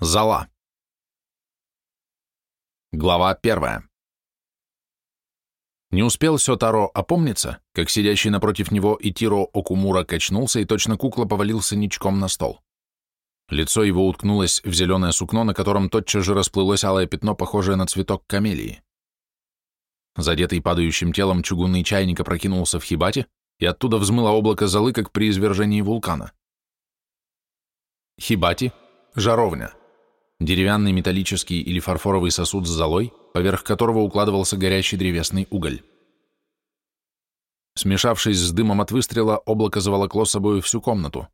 Зала. Глава первая. Не успел Сётаро опомниться, как сидящий напротив него Итиро Окумура качнулся и точно кукла повалился ничком на стол. Лицо его уткнулось в зеленое сукно, на котором тотчас же расплылось алое пятно, похожее на цветок камелии. Задетый падающим телом чугунный чайник опрокинулся в хибате, и оттуда взмыло облако золы, как при извержении вулкана. Хибати — жаровня деревянный металлический или фарфоровый сосуд с золой, поверх которого укладывался горящий древесный уголь. Смешавшись с дымом от выстрела, облако заволокло собою всю комнату.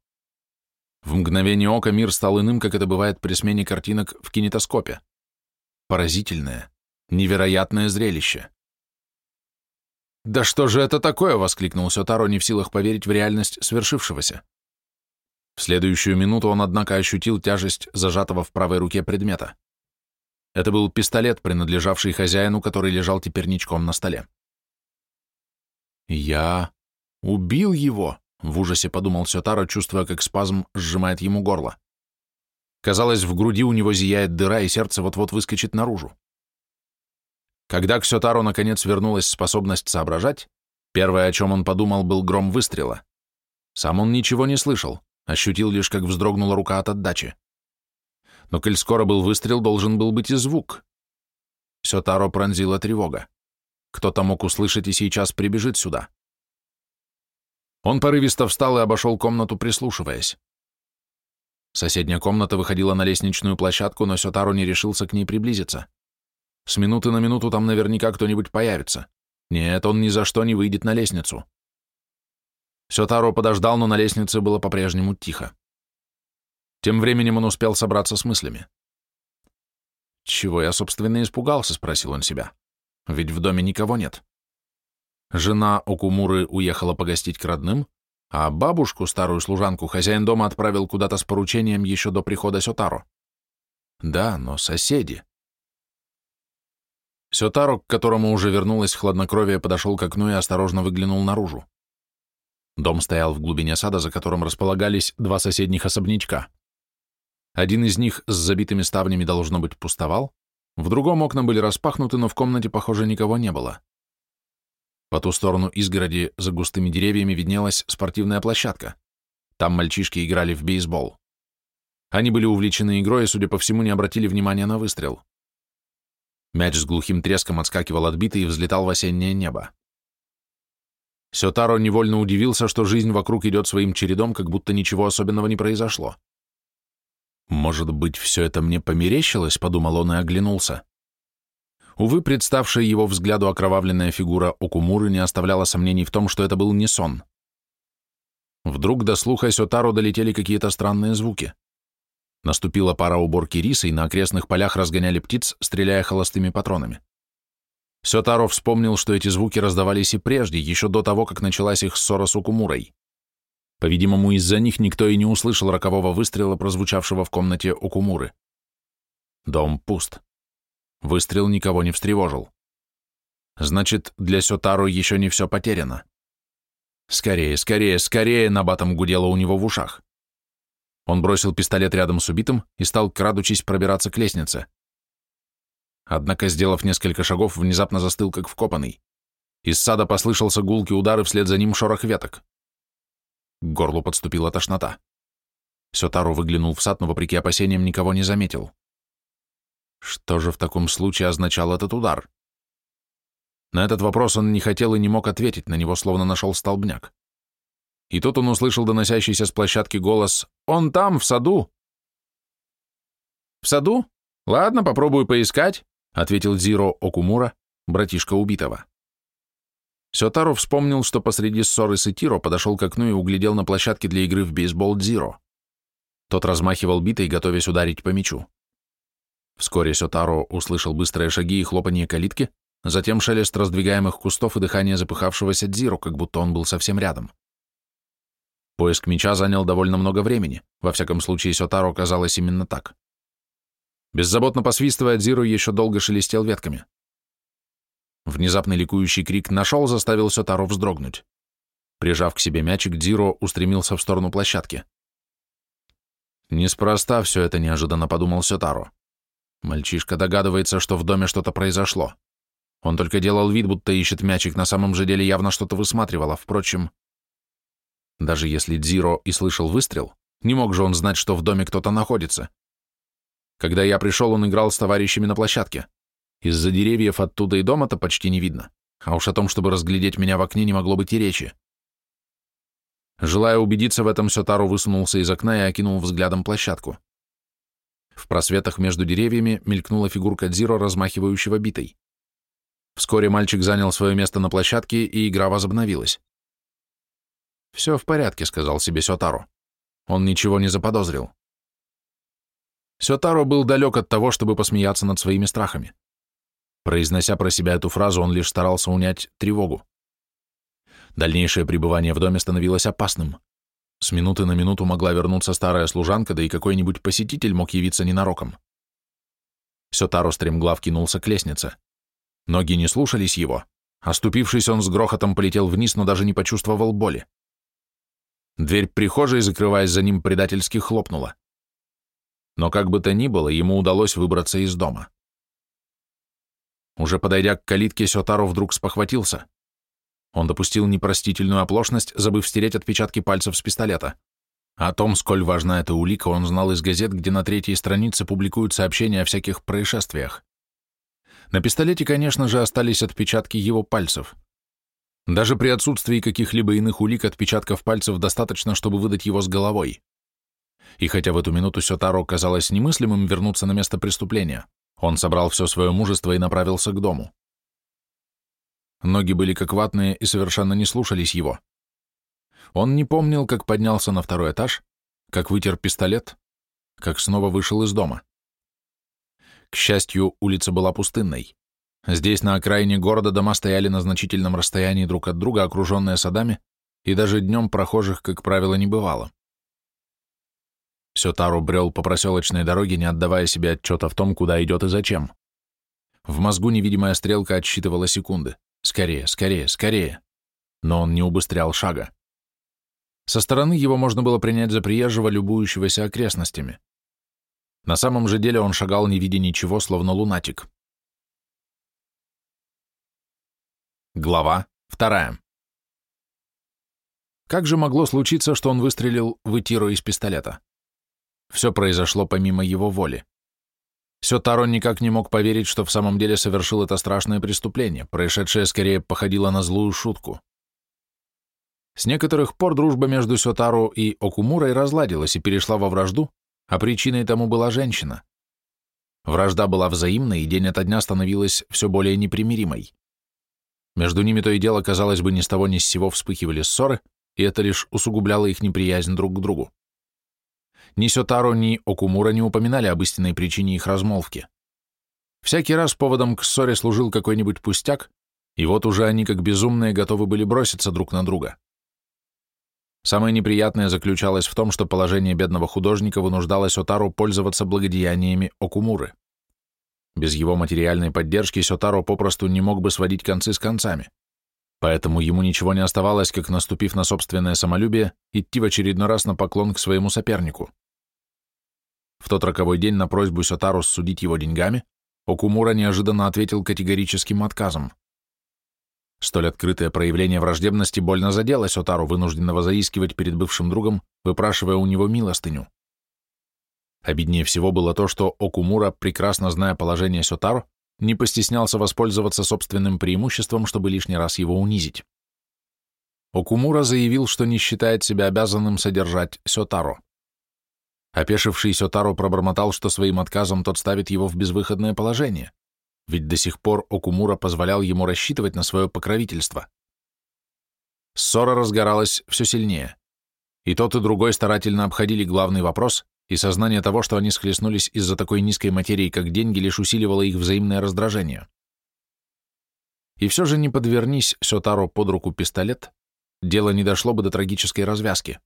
В мгновение ока мир стал иным, как это бывает при смене картинок в кинетоскопе. Поразительное, невероятное зрелище. «Да что же это такое?» — воскликнул Сётаро, не в силах поверить в реальность свершившегося. В следующую минуту он, однако, ощутил тяжесть зажатого в правой руке предмета. Это был пистолет, принадлежавший хозяину, который лежал теперь ничком на столе. «Я убил его!» — в ужасе подумал Сётаро, чувствуя, как спазм сжимает ему горло. Казалось, в груди у него зияет дыра, и сердце вот-вот выскочит наружу. Когда к Сётаро наконец вернулась способность соображать, первое, о чем он подумал, был гром выстрела. Сам он ничего не слышал, ощутил лишь, как вздрогнула рука от отдачи. Но коль скоро был выстрел, должен был быть и звук. Все Таро пронзила тревога. Кто-то мог услышать и сейчас прибежит сюда. Он порывисто встал и обошел комнату, прислушиваясь. Соседняя комната выходила на лестничную площадку, но Сётаро не решился к ней приблизиться. С минуты на минуту там наверняка кто-нибудь появится. Нет, он ни за что не выйдет на лестницу. Сётаро подождал, но на лестнице было по-прежнему тихо. Тем временем он успел собраться с мыслями. «Чего я, собственно, испугался?» — спросил он себя. «Ведь в доме никого нет». Жена Окумуры уехала погостить к родным, а бабушку, старую служанку, хозяин дома отправил куда-то с поручением еще до прихода Сётаро. Да, но соседи. Сётаро, к которому уже вернулось хладнокровие, подошел к окну и осторожно выглянул наружу. Дом стоял в глубине сада, за которым располагались два соседних особнячка. Один из них с забитыми ставнями должно быть пустовал, в другом окна были распахнуты, но в комнате, похоже, никого не было. По ту сторону изгороди за густыми деревьями виднелась спортивная площадка. Там мальчишки играли в бейсбол. Они были увлечены игрой и, судя по всему, не обратили внимания на выстрел. Мяч с глухим треском отскакивал от биты и взлетал в осеннее небо. Сётаро невольно удивился, что жизнь вокруг идет своим чередом, как будто ничего особенного не произошло. «Может быть, все это мне померещилось?» — подумал он и оглянулся. Увы, представшая его взгляду окровавленная фигура Окумуры не оставляла сомнений в том, что это был не сон. Вдруг до слуха Сётаро долетели какие-то странные звуки. Наступила пара уборки риса, и на окрестных полях разгоняли птиц, стреляя холостыми патронами. Сётаро вспомнил, что эти звуки раздавались и прежде, еще до того, как началась их ссора с Укумурой. По-видимому, из-за них никто и не услышал рокового выстрела, прозвучавшего в комнате Окумуры. Дом пуст. Выстрел никого не встревожил. Значит, для Сётаро еще не все потеряно. Скорее, скорее, скорее, набатом гудело у него в ушах. Он бросил пистолет рядом с убитым и стал, крадучись, пробираться к лестнице. Однако, сделав несколько шагов, внезапно застыл, как вкопанный. Из сада послышался гулкий удар, и вслед за ним шорох веток. К горлу подступила тошнота. Сётару выглянул в сад, но, вопреки опасениям, никого не заметил. Что же в таком случае означал этот удар? На этот вопрос он не хотел и не мог ответить, на него словно нашел столбняк. И тут он услышал доносящийся с площадки голос «Он там, в саду!» «В саду? Ладно, попробую поискать», ответил Зиро Окумура, братишка убитого. Сётаро вспомнил, что посреди ссоры с Итиро подошел к окну и углядел на площадке для игры в бейсбол Дзиро. Тот размахивал битой, готовясь ударить по мячу. Вскоре Сётаро услышал быстрые шаги и хлопанье калитки, затем шелест раздвигаемых кустов и дыхание запыхавшегося Дзиро, как будто он был совсем рядом. Поиск мяча занял довольно много времени, во всяком случае Сётаро казалось именно так. Беззаботно посвистывая, Дзиру еще долго шелестел ветками. Внезапный ликующий крик «нашел» заставил Сётаро вздрогнуть. Прижав к себе мячик, Дзиро устремился в сторону площадки. Неспроста все это неожиданно подумал Сетаро. Мальчишка догадывается, что в доме что-то произошло. Он только делал вид, будто ищет мячик, на самом же деле явно что-то высматривал, а впрочем... Даже если Дзиро и слышал выстрел, не мог же он знать, что в доме кто-то находится. Когда я пришел, он играл с товарищами на площадке. Из-за деревьев оттуда и дома-то почти не видно, а уж о том, чтобы разглядеть меня в окне, не могло быть и речи. Желая убедиться в этом, Сётару высунулся из окна и окинул взглядом площадку. В просветах между деревьями мелькнула фигурка Дзиро, размахивающего битой. Вскоре мальчик занял свое место на площадке, и игра возобновилась. «Все в порядке», — сказал себе Сётару. Он ничего не заподозрил. Сётаро был далек от того, чтобы посмеяться над своими страхами. Произнося про себя эту фразу, он лишь старался унять тревогу. Дальнейшее пребывание в доме становилось опасным. С минуты на минуту могла вернуться старая служанка, да и какой-нибудь посетитель мог явиться ненароком. Сётаро стремглав кинулся к лестнице. Ноги не слушались его. Оступившись, он с грохотом полетел вниз, но даже не почувствовал боли. Дверь прихожей, закрываясь за ним, предательски хлопнула. Но как бы то ни было, ему удалось выбраться из дома. Уже подойдя к калитке, Сётаро вдруг спохватился. Он допустил непростительную оплошность, забыв стереть отпечатки пальцев с пистолета. О том, сколь важна эта улика, он знал из газет, где на третьей странице публикуют сообщения о всяких происшествиях. На пистолете, конечно же, остались отпечатки его пальцев. Даже при отсутствии каких-либо иных улик отпечатков пальцев достаточно, чтобы выдать его с головой. И хотя в эту минуту Сётаро казалось немыслимым вернуться на место преступления, он собрал все свое мужество и направился к дому. Ноги были как ватные и совершенно не слушались его. Он не помнил, как поднялся на второй этаж, как вытер пистолет, как снова вышел из дома. К счастью, улица была пустынной. Здесь, на окраине города, дома стояли на значительном расстоянии друг от друга, окруженные садами, и даже днем прохожих, как правило, не бывало. Сётару брел по проселочной дороге, не отдавая себе отчета в том, куда идет и зачем. В мозгу невидимая стрелка отсчитывала секунды. Скорее, скорее, скорее. Но он не убыстрял шага. Со стороны его можно было принять за приезжего, любующегося окрестностями. На самом же деле он шагал, не видя ничего, словно лунатик. Глава вторая. Как же могло случиться, что он выстрелил в Итиро из пистолета? Все произошло помимо его воли. Сётаро никак не мог поверить, что в самом деле совершил это страшное преступление, происшедшее скорее походило на злую шутку. С некоторых пор дружба между Сётаро и Окумурой разладилась и перешла во вражду, а причиной тому была женщина. Вражда была взаимной, и день ото дня становилась все более непримиримой. Между ними то и дело, казалось бы, ни с того ни с сего вспыхивали ссоры, и это лишь усугубляло их неприязнь друг к другу. Ни Сётаро, ни Окумура не упоминали об истинной причине их размолвки. Всякий раз поводом к ссоре служил какой-нибудь пустяк, и вот уже они, как безумные, готовы были броситься друг на друга. Самое неприятное заключалось в том, что положение бедного художника вынуждало Сётару пользоваться благодеяниями Окумуры. Без его материальной поддержки Сётаро попросту не мог бы сводить концы с концами. Поэтому ему ничего не оставалось, как, наступив на собственное самолюбие, идти в очередной раз на поклон к своему сопернику. В тот роковой день на просьбу Сётаро судить его деньгами Окумура неожиданно ответил категорическим отказом. Столь открытое проявление враждебности больно задело Сётару, вынужденного заискивать перед бывшим другом, выпрашивая у него милостыню. Обиднее всего было то, что Окумура, прекрасно зная положение Сётаро, не постеснялся воспользоваться собственным преимуществом, чтобы лишний раз его унизить. Окумура заявил, что не считает себя обязанным содержать Сётаро. Опешивший Сётаро пробормотал, что своим отказом тот ставит его в безвыходное положение, ведь до сих пор Окумура позволял ему рассчитывать на свое покровительство. Ссора разгоралась все сильнее, и тот и другой старательно обходили главный вопрос, и сознание того, что они схлестнулись из-за такой низкой материи, как деньги, лишь усиливало их взаимное раздражение. И все же не подвернись Сётаро под руку пистолет, дело не дошло бы до трагической развязки.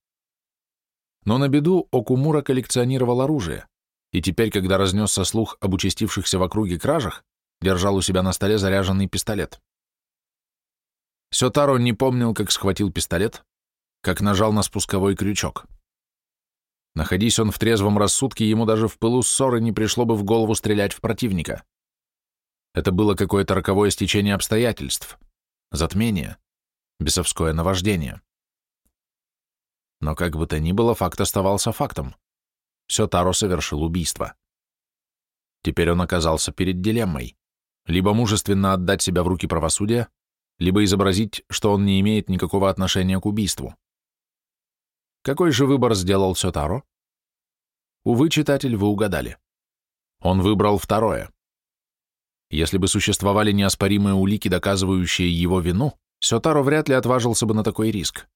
Но на беду Окумура коллекционировал оружие, и теперь, когда разнесся слух об участившихся в округе кражах, держал у себя на столе заряженный пистолет. Сётаро не помнил, как схватил пистолет, как нажал на спусковой крючок. Находись он в трезвом рассудке, ему даже в пылу ссоры не пришло бы в голову стрелять в противника. Это было какое-то роковое стечение обстоятельств, затмение, бесовское наваждение. Но как бы то ни было, факт оставался фактом. Сётаро совершил убийство. Теперь он оказался перед дилеммой. Либо мужественно отдать себя в руки правосудия, либо изобразить, что он не имеет никакого отношения к убийству. Какой же выбор сделал Сётаро? Увы, читатель, вы угадали. Он выбрал второе. Если бы существовали неоспоримые улики, доказывающие его вину, Сётаро вряд ли отважился бы на такой риск.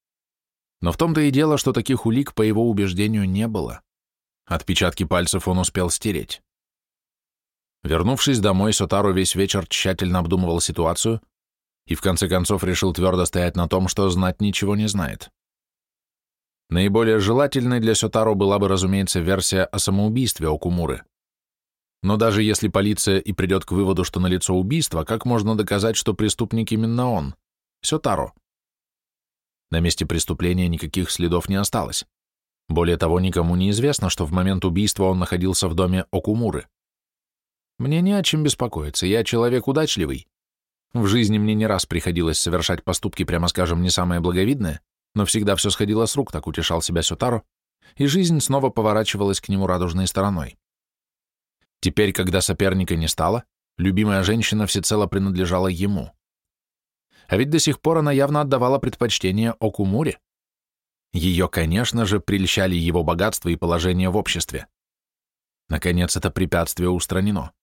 Но в том-то и дело, что таких улик, по его убеждению, не было. Отпечатки пальцев он успел стереть. Вернувшись домой, Сотаро весь вечер тщательно обдумывал ситуацию и в конце концов решил твердо стоять на том, что знать ничего не знает. Наиболее желательной для Сотаро была бы, разумеется, версия о самоубийстве Окумуры. Но даже если полиция и придет к выводу, что налицо убийство, как можно доказать, что преступник именно он, Сётаро? На месте преступления никаких следов не осталось. Более того, никому не известно, что в момент убийства он находился в доме Окумуры. Мне не о чем беспокоиться, я человек удачливый. В жизни мне не раз приходилось совершать поступки, прямо скажем, не самые благовидные, но всегда все сходило с рук, так утешал себя Сютаро, и жизнь снова поворачивалась к нему радужной стороной. Теперь, когда соперника не стало, любимая женщина всецело принадлежала ему. А ведь до сих пор она явно отдавала предпочтение Окумуре. Ее, конечно же, прельщали его богатство и положение в обществе. Наконец, это препятствие устранено.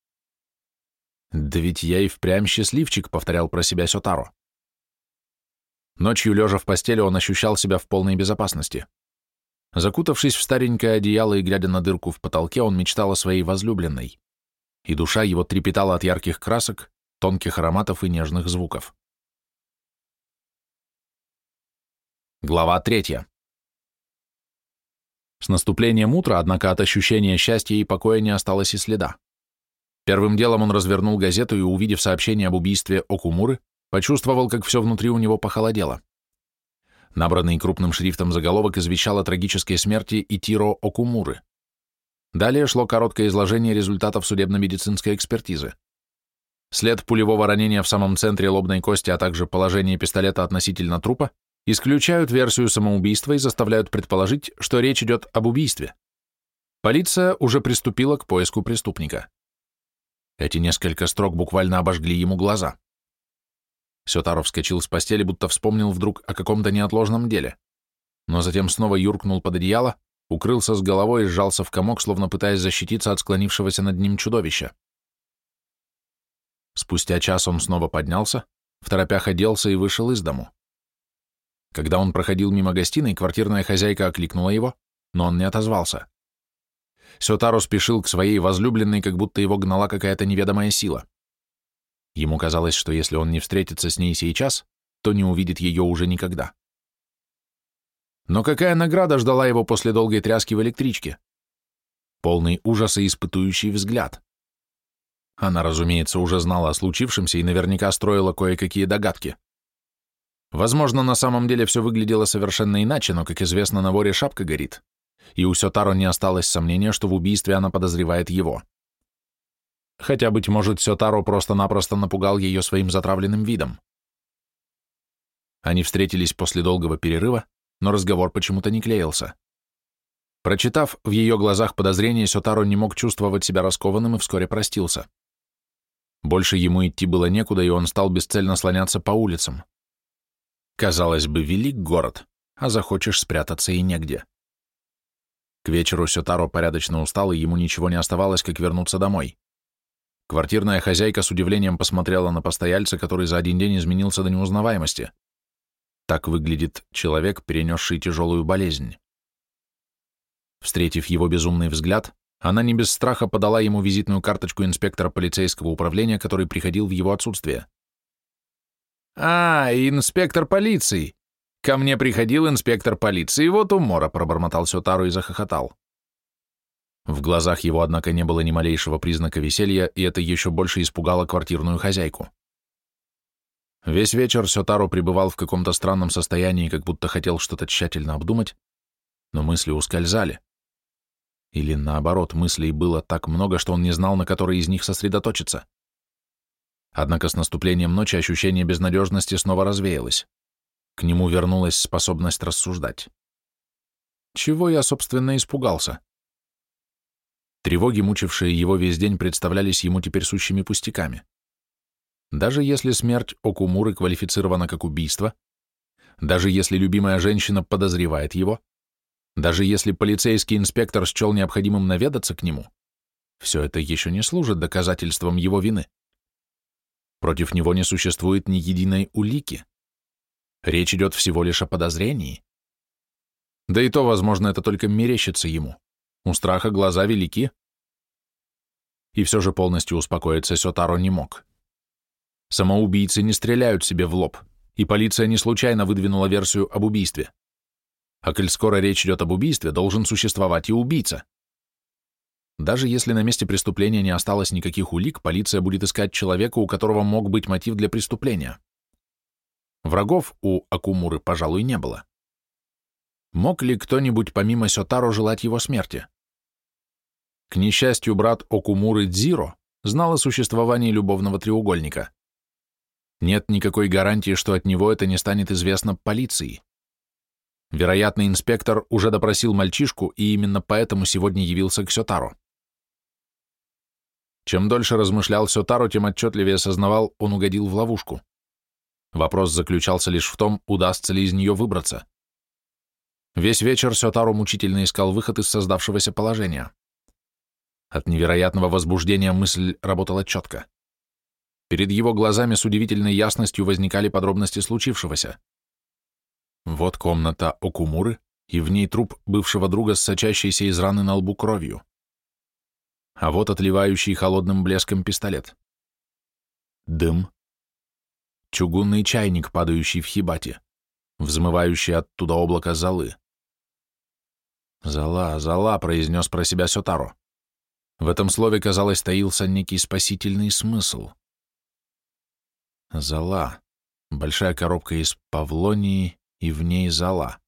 «Да ведь я и впрямь счастливчик», — повторял про себя Сётаро. Ночью, лежа в постели, он ощущал себя в полной безопасности. Закутавшись в старенькое одеяло и глядя на дырку в потолке, он мечтал о своей возлюбленной. И душа его трепетала от ярких красок, тонких ароматов и нежных звуков. Глава третья. С наступлением утра, однако, от ощущения счастья и покоя не осталось и следа. Первым делом он развернул газету и, увидев сообщение об убийстве Окумуры, почувствовал, как все внутри у него похолодело. Набранный крупным шрифтом заголовок извещал о трагической смерти Итиро Окумуры. Далее шло короткое изложение результатов судебно-медицинской экспертизы. След пулевого ранения в самом центре лобной кости, а также положение пистолета относительно трупа исключают версию самоубийства и заставляют предположить, что речь идет об убийстве. Полиция уже приступила к поиску преступника. Эти несколько строк буквально обожгли ему глаза. Сетаров вскочил с постели, будто вспомнил вдруг о каком-то неотложном деле, но затем снова юркнул под одеяло, укрылся с головой и сжался в комок, словно пытаясь защититься от склонившегося над ним чудовища. Спустя час он снова поднялся, в торопях оделся и вышел из дому. Когда он проходил мимо гостиной, квартирная хозяйка окликнула его, но он не отозвался. Сётаро спешил к своей возлюбленной, как будто его гнала какая-то неведомая сила. Ему казалось, что если он не встретится с ней сейчас, то не увидит ее уже никогда. Но какая награда ждала его после долгой тряски в электричке? Полный ужаса испытующий взгляд. Она, разумеется, уже знала о случившемся и наверняка строила кое-какие догадки. Возможно, на самом деле все выглядело совершенно иначе, но, как известно, на воре шапка горит, и у Сётаро не осталось сомнения, что в убийстве она подозревает его. Хотя, быть может, Сётаро просто-напросто напугал ее своим затравленным видом. Они встретились после долгого перерыва, но разговор почему-то не клеился. Прочитав в ее глазах подозрение, Сётаро не мог чувствовать себя раскованным и вскоре простился. Больше ему идти было некуда, и он стал бесцельно слоняться по улицам. Казалось бы, велик город, а захочешь спрятаться и негде. К вечеру Сётаро порядочно устал, и ему ничего не оставалось, как вернуться домой. Квартирная хозяйка с удивлением посмотрела на постояльца, который за один день изменился до неузнаваемости. Так выглядит человек, перенесший тяжелую болезнь. Встретив его безумный взгляд, она не без страха подала ему визитную карточку инспектора полицейского управления, который приходил в его отсутствие. «А, инспектор полиции! Ко мне приходил инспектор полиции, вот умора!» — пробормотал Сётару и захохотал. В глазах его, однако, не было ни малейшего признака веселья, и это еще больше испугало квартирную хозяйку. Весь вечер Сётаро пребывал в каком-то странном состоянии, как будто хотел что-то тщательно обдумать, но мысли ускользали. Или наоборот, мыслей было так много, что он не знал, на которой из них сосредоточиться. Однако с наступлением ночи ощущение безнадежности снова развеялось. К нему вернулась способность рассуждать. Чего я, собственно, испугался? Тревоги, мучившие его весь день, представлялись ему теперь сущими пустяками. Даже если смерть Окумуры квалифицирована как убийство, даже если любимая женщина подозревает его, даже если полицейский инспектор счел необходимым наведаться к нему, все это еще не служит доказательством его вины. Против него не существует ни единой улики. Речь идет всего лишь о подозрении. Да и то, возможно, это только мерещится ему. У страха глаза велики. И все же полностью успокоиться Сётаро не мог. Самоубийцы не стреляют себе в лоб, и полиция не случайно выдвинула версию об убийстве. А коль скоро речь идет об убийстве, должен существовать и убийца. Даже если на месте преступления не осталось никаких улик, полиция будет искать человека, у которого мог быть мотив для преступления. Врагов у Акумуры, пожалуй, не было. Мог ли кто-нибудь помимо Сётаро желать его смерти? К несчастью, брат Окумуры Дзиро знал о существовании любовного треугольника. Нет никакой гарантии, что от него это не станет известно полиции. Вероятно, инспектор уже допросил мальчишку, и именно поэтому сегодня явился к Сётаро. Чем дольше размышлял Сётаро, тем отчетливее осознавал, он угодил в ловушку. Вопрос заключался лишь в том, удастся ли из нее выбраться. Весь вечер Сётаро мучительно искал выход из создавшегося положения. От невероятного возбуждения мысль работала четко. Перед его глазами с удивительной ясностью возникали подробности случившегося. Вот комната Окумуры, и в ней труп бывшего друга с сочащейся из раны на лбу кровью а вот отливающий холодным блеском пистолет. Дым. Чугунный чайник, падающий в хибате, взмывающий оттуда облако золы. «Зола, зола», — произнес про себя Сётаро. В этом слове, казалось, таился некий спасительный смысл. Зола. Большая коробка из павлонии, и в ней зола.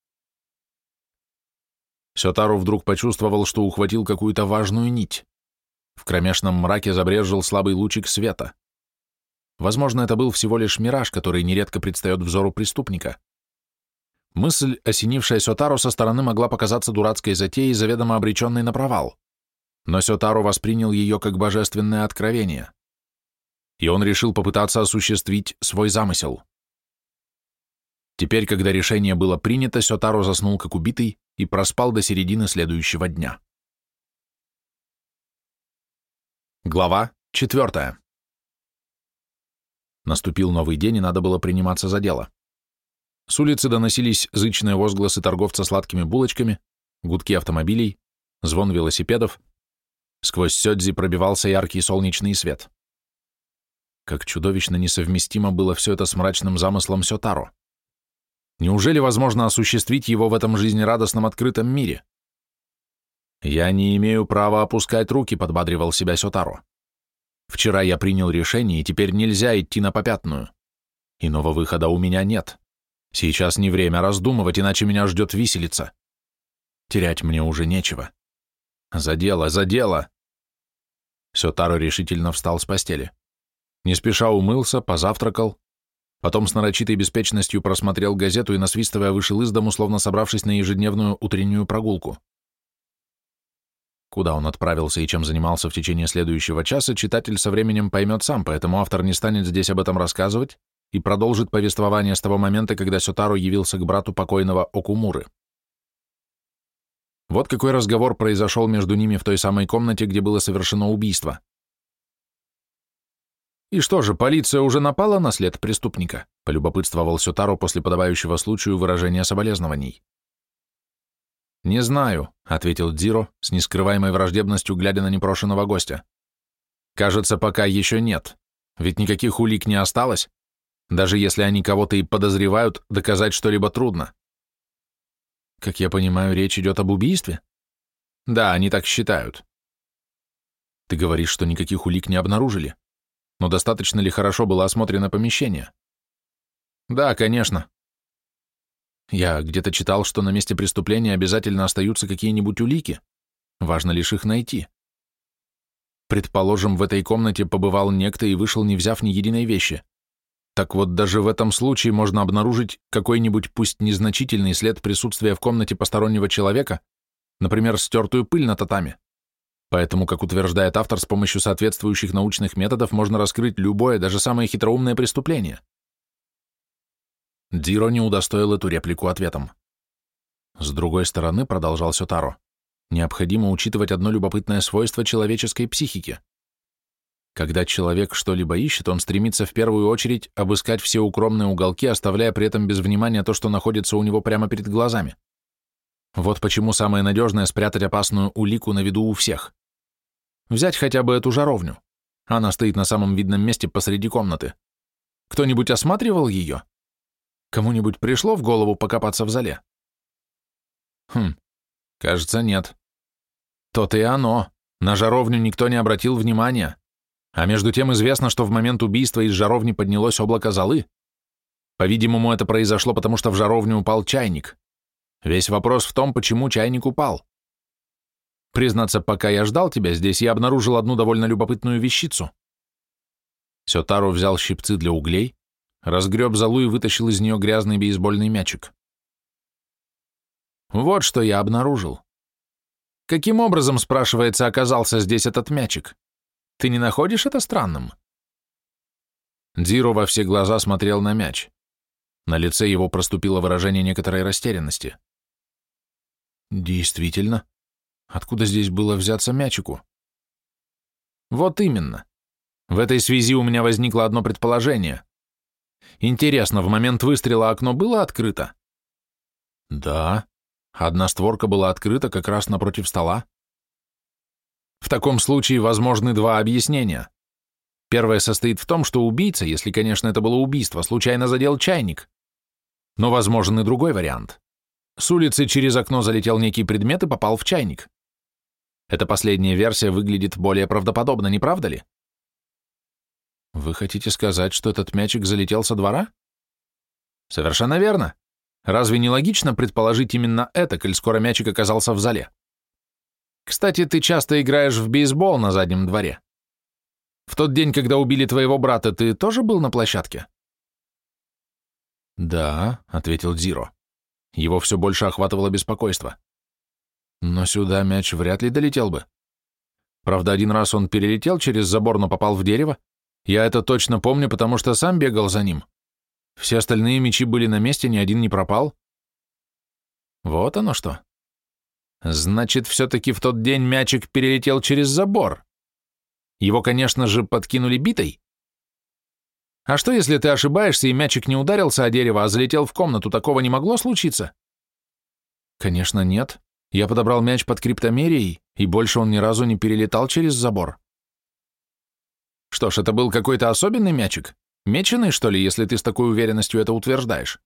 Сётару вдруг почувствовал, что ухватил какую-то важную нить. В кромешном мраке забрезжил слабый лучик света. Возможно, это был всего лишь мираж, который нередко предстает взору преступника. Мысль, осенившая Сётару со стороны, могла показаться дурацкой затеей, заведомо обреченной на провал. Но Сётару воспринял ее как божественное откровение. И он решил попытаться осуществить свой замысел. Теперь, когда решение было принято, Сётару заснул как убитый и проспал до середины следующего дня. Глава четвертая. Наступил новый день, и надо было приниматься за дело. С улицы доносились зычные возгласы торговца сладкими булочками, гудки автомобилей, звон велосипедов. Сквозь сёдзи пробивался яркий солнечный свет. Как чудовищно несовместимо было все это с мрачным замыслом Сётаро. Неужели возможно осуществить его в этом жизнерадостном открытом мире? «Я не имею права опускать руки», — подбадривал себя Сётаро. «Вчера я принял решение, и теперь нельзя идти на попятную. Иного выхода у меня нет. Сейчас не время раздумывать, иначе меня ждет виселица. Терять мне уже нечего. За дело, за дело!» Сётаро решительно встал с постели. Не спеша умылся, позавтракал, потом с нарочитой беспечностью просмотрел газету и, насвистывая, вышел из дому, словно собравшись на ежедневную утреннюю прогулку. Куда он отправился и чем занимался в течение следующего часа, читатель со временем поймет сам, поэтому автор не станет здесь об этом рассказывать и продолжит повествование с того момента, когда Сётаро явился к брату покойного Окумуры. Вот какой разговор произошел между ними в той самой комнате, где было совершено убийство. «И что же, полиция уже напала на след преступника?» — полюбопытствовал Сётаро после подобающего случаю выражения соболезнований. «Не знаю», — ответил Дзиро с нескрываемой враждебностью, глядя на непрошенного гостя. «Кажется, пока еще нет, ведь никаких улик не осталось. Даже если они кого-то и подозревают, доказать что-либо трудно». «Как я понимаю, речь идет об убийстве?» «Да, они так считают». «Ты говоришь, что никаких улик не обнаружили, но достаточно ли хорошо было осмотрено помещение?» «Да, конечно. Я где-то читал, что на месте преступления обязательно остаются какие-нибудь улики. Важно лишь их найти. Предположим, в этой комнате побывал некто и вышел, не взяв ни единой вещи. Так вот, даже в этом случае можно обнаружить какой-нибудь, пусть незначительный след присутствия в комнате постороннего человека, например, стертую пыль на татами. Поэтому, как утверждает автор, с помощью соответствующих научных методов можно раскрыть любое, даже самое хитроумное преступление. Диро не удостоил эту реплику ответом. С другой стороны, продолжал Сётаро, необходимо учитывать одно любопытное свойство человеческой психики. Когда человек что-либо ищет, он стремится в первую очередь обыскать все укромные уголки, оставляя при этом без внимания то, что находится у него прямо перед глазами. Вот почему самое надежное — спрятать опасную улику на виду у всех. Взять хотя бы эту жаровню. Она стоит на самом видном месте посреди комнаты. Кто-нибудь осматривал ее? Кому-нибудь пришло в голову покопаться в зале? Хм, кажется, нет. То-то и оно. На жаровню никто не обратил внимания. А между тем известно, что в момент убийства из жаровни поднялось облако золы. По-видимому, это произошло потому, что в жаровню упал чайник. Весь вопрос в том, почему чайник упал. Признаться, пока я ждал тебя здесь, я обнаружил одну довольно любопытную вещицу. Сётару взял щипцы для углей, разгреб залу и вытащил из нее грязный бейсбольный мячик. Вот что я обнаружил. Каким образом, спрашивается, оказался здесь этот мячик? Ты не находишь это странным? Дзиро во все глаза смотрел на мяч. На лице его проступило выражение некоторой растерянности. Действительно, Откуда здесь было взяться мячику? Вот именно. В этой связи у меня возникло одно предположение. Интересно, в момент выстрела окно было открыто? Да. Одна створка была открыта как раз напротив стола. В таком случае возможны два объяснения. Первое состоит в том, что убийца, если, конечно, это было убийство, случайно задел чайник. Но возможен и другой вариант. С улицы через окно залетел некий предмет и попал в чайник. Эта последняя версия выглядит более правдоподобно, не правда ли? Вы хотите сказать, что этот мячик залетел со двора? Совершенно верно. Разве не логично предположить именно это, коль скоро мячик оказался в зале? Кстати, ты часто играешь в бейсбол на заднем дворе. В тот день, когда убили твоего брата, ты тоже был на площадке? Да, ответил Дзиро. Его все больше охватывало беспокойство. Но сюда мяч вряд ли долетел бы. Правда, один раз он перелетел через забор, но попал в дерево. Я это точно помню, потому что сам бегал за ним. Все остальные мячи были на месте, ни один не пропал. Вот оно что. Значит, все-таки в тот день мячик перелетел через забор. Его, конечно же, подкинули битой. А что, если ты ошибаешься, и мячик не ударился о дерево, а залетел в комнату? Такого не могло случиться? Конечно, нет. Я подобрал мяч под криптомерией, и больше он ни разу не перелетал через забор. Что ж, это был какой-то особенный мячик? Меченый, что ли, если ты с такой уверенностью это утверждаешь?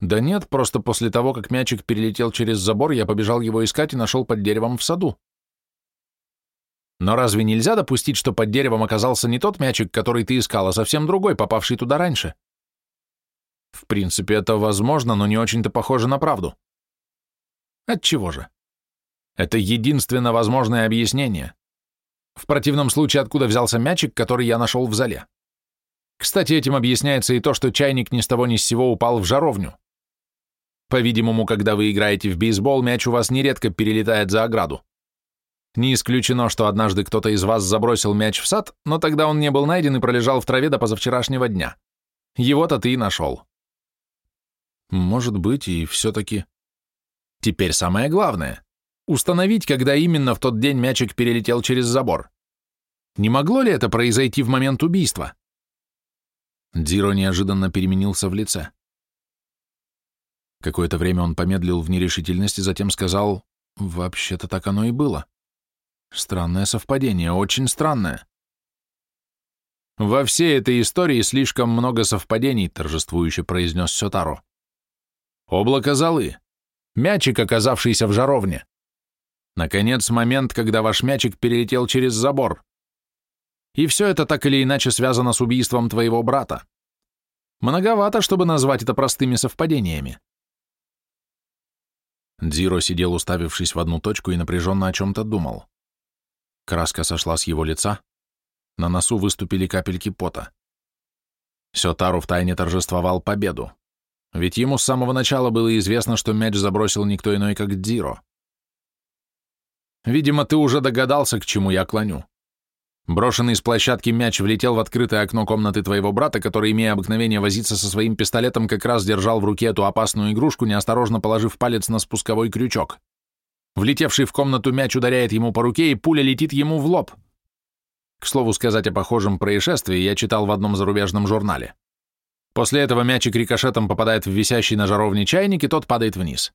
Да нет, просто после того, как мячик перелетел через забор, я побежал его искать и нашел под деревом в саду. Но разве нельзя допустить, что под деревом оказался не тот мячик, который ты искал, а совсем другой, попавший туда раньше? В принципе, это возможно, но не очень-то похоже на правду. Отчего же? Это единственно возможное объяснение. В противном случае, откуда взялся мячик, который я нашел в зале? Кстати, этим объясняется и то, что чайник ни с того ни с сего упал в жаровню. По-видимому, когда вы играете в бейсбол, мяч у вас нередко перелетает за ограду. Не исключено, что однажды кто-то из вас забросил мяч в сад, но тогда он не был найден и пролежал в траве до позавчерашнего дня. Его-то ты и нашел. Может быть, и все-таки... Теперь самое главное — установить, когда именно в тот день мячик перелетел через забор. Не могло ли это произойти в момент убийства? Дзиро неожиданно переменился в лице. Какое-то время он помедлил в нерешительности, затем сказал, «Вообще-то так оно и было. Странное совпадение, очень странное». «Во всей этой истории слишком много совпадений», — торжествующе произнес Сётаро. «Облако золы, Мячик, оказавшийся в жаровне. Наконец, момент, когда ваш мячик перелетел через забор. И все это так или иначе связано с убийством твоего брата. Многовато, чтобы назвать это простыми совпадениями. Дзиро сидел, уставившись в одну точку, и напряженно о чем-то думал. Краска сошла с его лица, на носу выступили капельки пота. Сётару втайне торжествовал победу, ведь ему с самого начала было известно, что мяч забросил никто иной, как Дзиро. «Видимо, ты уже догадался, к чему я клоню. Брошенный с площадки мяч влетел в открытое окно комнаты твоего брата, который, имея обыкновение возиться со своим пистолетом, как раз держал в руке эту опасную игрушку, неосторожно положив палец на спусковой крючок. Влетевший в комнату мяч ударяет ему по руке, и пуля летит ему в лоб. К слову сказать о похожем происшествии я читал в одном зарубежном журнале. После этого мячик рикошетом попадает в висящий на жаровне чайник, и тот падает вниз.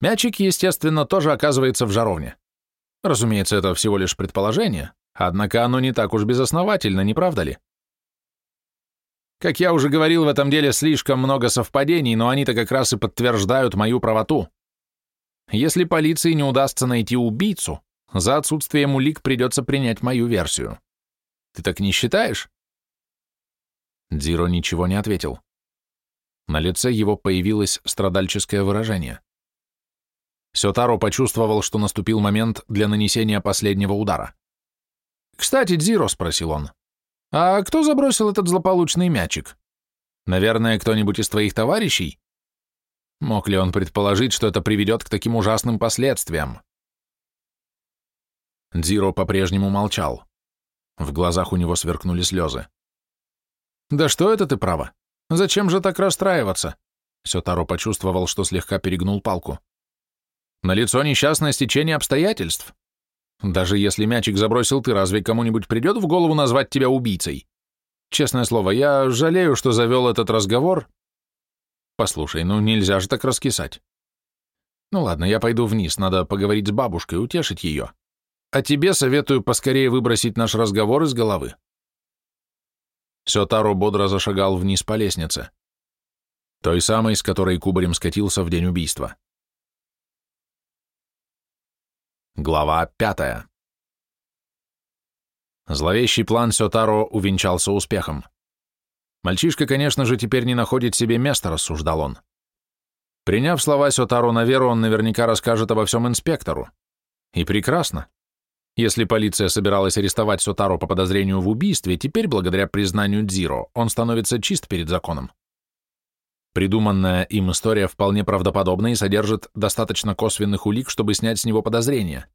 Мячик, естественно, тоже оказывается в жаровне. Разумеется, это всего лишь предположение, Однако оно не так уж безосновательно, не правда ли? Как я уже говорил, в этом деле слишком много совпадений, но они-то как раз и подтверждают мою правоту. Если полиции не удастся найти убийцу, за отсутствием улик придется принять мою версию. Ты так не считаешь? Дзиро ничего не ответил. На лице его появилось страдальческое выражение. Сётаро почувствовал, что наступил момент для нанесения последнего удара. «Кстати, Дзиро», — спросил он, — «а кто забросил этот злополучный мячик? Наверное, кто-нибудь из твоих товарищей?» Мог ли он предположить, что это приведет к таким ужасным последствиям? Дзиро по-прежнему молчал. В глазах у него сверкнули слезы. «Да что это ты, право? Зачем же так расстраиваться?» Сётаро почувствовал, что слегка перегнул палку. «На лицо несчастное стечение обстоятельств. Даже если мячик забросил ты, разве кому-нибудь придет в голову назвать тебя убийцей? Честное слово, я жалею, что завел этот разговор. Послушай, ну нельзя же так раскисать. Ну ладно, я пойду вниз, надо поговорить с бабушкой, утешить ее. А тебе советую поскорее выбросить наш разговор из головы. Сётаро бодро зашагал вниз по лестнице. Той самой, с которой кубарем скатился в день убийства. Глава пятая. Зловещий план Сётаро увенчался успехом. Мальчишка, конечно же, теперь не находит себе места, рассуждал он. Приняв слова Сётаро на веру, он наверняка расскажет обо всем инспектору. И прекрасно. Если полиция собиралась арестовать Сётаро по подозрению в убийстве, теперь, благодаря признанию Дзиро, он становится чист перед законом. Придуманная им история вполне правдоподобна и содержит достаточно косвенных улик, чтобы снять с него подозрения.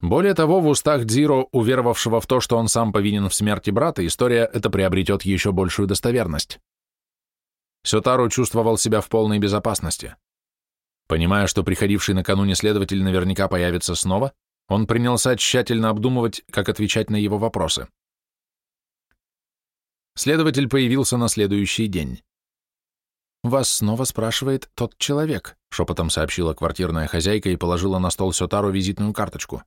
Более того, в устах Дзиро, уверовавшего в то, что он сам повинен в смерти брата, история эта приобретет еще большую достоверность. Сётару чувствовал себя в полной безопасности. Понимая, что приходивший накануне следователь наверняка появится снова, он принялся тщательно обдумывать, как отвечать на его вопросы. Следователь появился на следующий день. «Вас снова спрашивает тот человек», — шепотом сообщила квартирная хозяйка и положила на стол Сётару визитную карточку.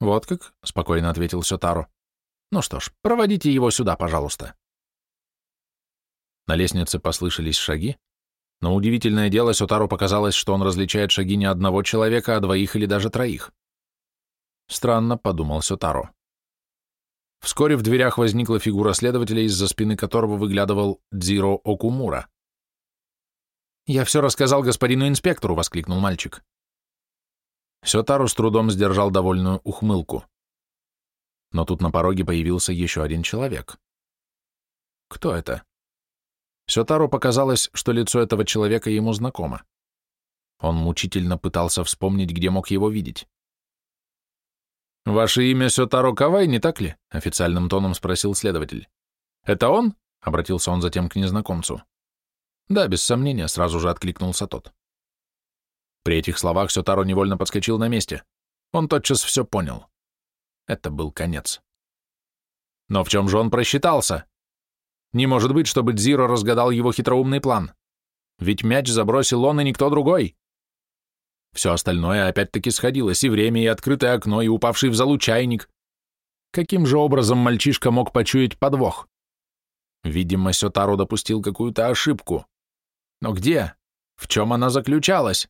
«Вот как?» — спокойно ответил Сётару. «Ну что ж, проводите его сюда, пожалуйста». На лестнице послышались шаги, но удивительное дело Сётару показалось, что он различает шаги не одного человека, а двоих или даже троих. Странно, подумал Сётару. Вскоре в дверях возникла фигура следователя, из-за спины которого выглядывал Дзиро Окумура. «Я все рассказал господину инспектору», — воскликнул мальчик. Сётару с трудом сдержал довольную ухмылку. Но тут на пороге появился еще один человек. Кто это? Сётару показалось, что лицо этого человека ему знакомо. Он мучительно пытался вспомнить, где мог его видеть. «Ваше имя Сётаро Кавай, не так ли?» — официальным тоном спросил следователь. «Это он?» — обратился он затем к незнакомцу. Да, без сомнения, сразу же откликнулся тот. При этих словах Сётаро невольно подскочил на месте. Он тотчас все понял. Это был конец. Но в чем же он просчитался? Не может быть, чтобы Дзиро разгадал его хитроумный план. Ведь мяч забросил он и никто другой. Все остальное опять-таки сходилось, и время, и открытое окно, и упавший в залу чайник. Каким же образом мальчишка мог почуять подвох? Видимо, Сётаро допустил какую-то ошибку. Но где? В чем она заключалась?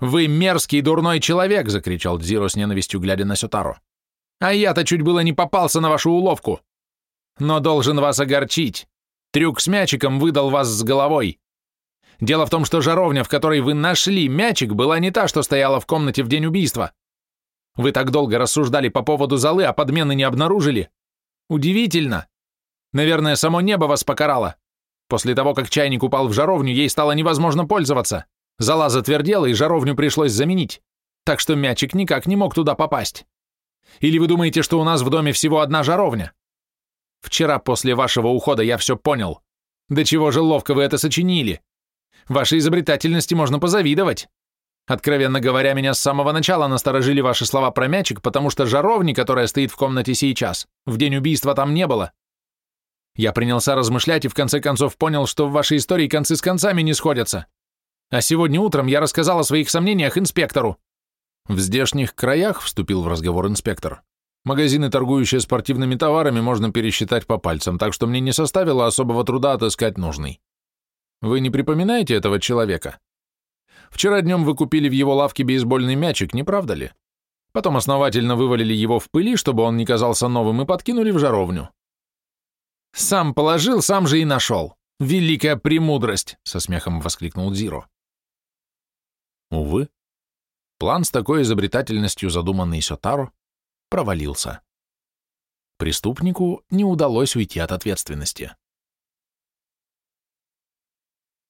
«Вы мерзкий дурной человек!» — закричал Дзиро с ненавистью, глядя на Сютаро. «А я-то чуть было не попался на вашу уловку! Но должен вас огорчить. Трюк с мячиком выдал вас с головой. Дело в том, что жаровня, в которой вы нашли мячик, была не та, что стояла в комнате в день убийства. Вы так долго рассуждали по поводу золы, а подмены не обнаружили. Удивительно. Наверное, само небо вас покарало. После того, как чайник упал в жаровню, ей стало невозможно пользоваться. Зола затвердела, и жаровню пришлось заменить. Так что мячик никак не мог туда попасть. Или вы думаете, что у нас в доме всего одна жаровня? Вчера после вашего ухода я все понял. До чего же ловко вы это сочинили. Вашей изобретательности можно позавидовать. Откровенно говоря, меня с самого начала насторожили ваши слова про мячик, потому что жаровни, которая стоит в комнате сейчас, в день убийства там не было. Я принялся размышлять и в конце концов понял, что в вашей истории концы с концами не сходятся. А сегодня утром я рассказал о своих сомнениях инспектору. В здешних краях вступил в разговор инспектор. Магазины, торгующие спортивными товарами, можно пересчитать по пальцам, так что мне не составило особого труда отыскать нужный. Вы не припоминаете этого человека? Вчера днем вы купили в его лавке бейсбольный мячик, не правда ли? Потом основательно вывалили его в пыли, чтобы он не казался новым, и подкинули в жаровню. «Сам положил, сам же и нашел. Великая премудрость!» — со смехом воскликнул Дзиро. Увы, план с такой изобретательностью, задуманный Сотаро, провалился. Преступнику не удалось уйти от ответственности.